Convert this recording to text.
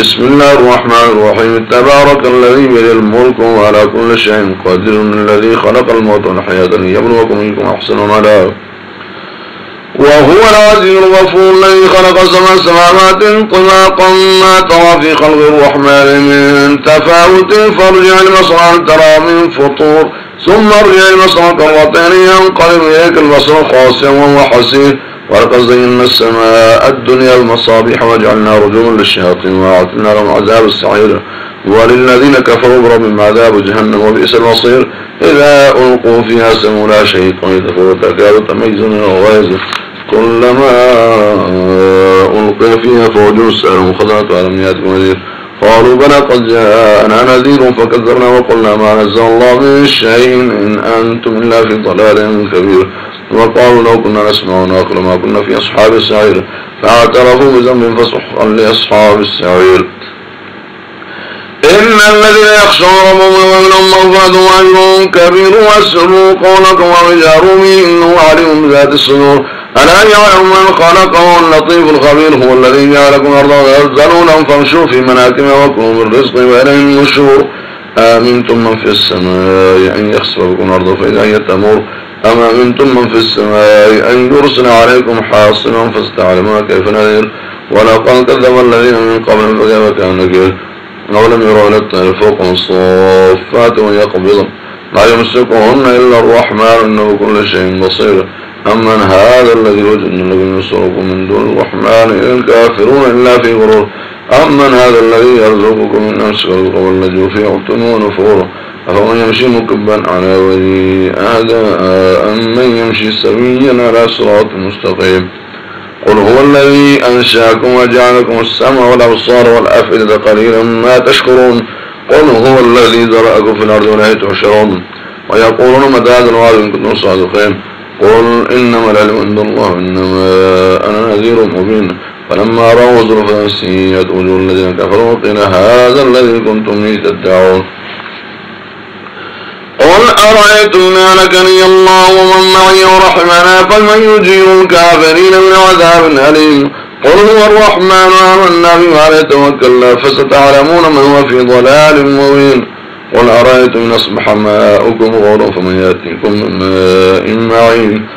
بسم الله الرحمن الرحيم. تبارك الذي بيده الملك وعلى كل شيء قدير الذي خلق الموت والحياة ليبلوكم منكم أحسن عملا. وهو العزيز الغفور الذي خلق سبع سماوات طباقا ما ترى في خلق الرحمن من تفاوت. فارجع البصر هل ترى من فطور. ثم ارجع البصر كرتين ينقلب إليك البصر خاسئا وهو حسير ولقد زينا السماء الدنيا المصابيح وجعلنا رجوما للشياطين وأعطنا لهم عذاب السعير وللذين كفروا بربهم عذاب جهنم وبئس المصير إذا ألقوا فيها سموا لا شيء قيد تكاد تميز من الغيظ كلما ألقي فيها فوج سألهم خزنة ألم يأتكم نذير قالوا بلى قد جاءنا نذير فكذبنا وقلنا ما نزل الله من شيء إن أنتم إلا في ضلال كبير. وقالوا لو كنا نسمع ونعقل ما كنا في أصحاب السعير فاعترفوا بذنب فسحقا لأصحاب السعير. إن الذين يخشون ربهم ومنهم مغفرة وأجر كبير قولكم وجاروا به إنه عليم بذات الصدور. ألا يعلم من خلقه اللطيف الخبير هو الذي جعلكم أرضا ذلولا فامشوا في مناكبها وكلوا من رزق وإليه النشور. آمنتم من في السماء أن يخسف بكم الأرض فإذا هي تمور. أم أمنتم من في السماء أن يرسل عليكم حاصلا فستعلمون كيف نذير. ولقد كذب الذين من قبل فكيف كان نكير أولم يروا إلى الطير فوق الصافات ويقبضن لا يمسكهن إلا الرحمن إنه كل شيء بصير. أمن هذا الذي وجدنا الذي يسركم من دون الرحمن إن الكافرون إلا في غرور. أمن هذا الذي يرزقكم من أمسك الرزق والذي في عطن ونفور أفمن يمشي مكبا على وجهه أهدى أمن يمشي سويا على صراط مستقيم؟ قل هو الذي أنشأكم وجعلكم السمع والأبصار والأفئدة قليلا ما تشكرون. قل هو الذي ذرأكم في الأرض ولا تحشرون ويقولون متى هذا الوعد إن كنتم صادقين. قل إنما العلم عند الله إنما أنا نذير مبين. فلما رأوا ظروف سيئت وجوه الذين كفروا. قيل هذا الذي كنتم به تدعون. قل أرأيتم ما لكني الله ومن معي ورحمنا؟ فمن يجير الكافرين من عذاب أليم. قل هو الرحمن آمنا بما عليه فستعلمون من هو في ضلال مبين. قل أرأيتم إن أصبح ماؤكم غورا فمن يأتيكم من ماء معين.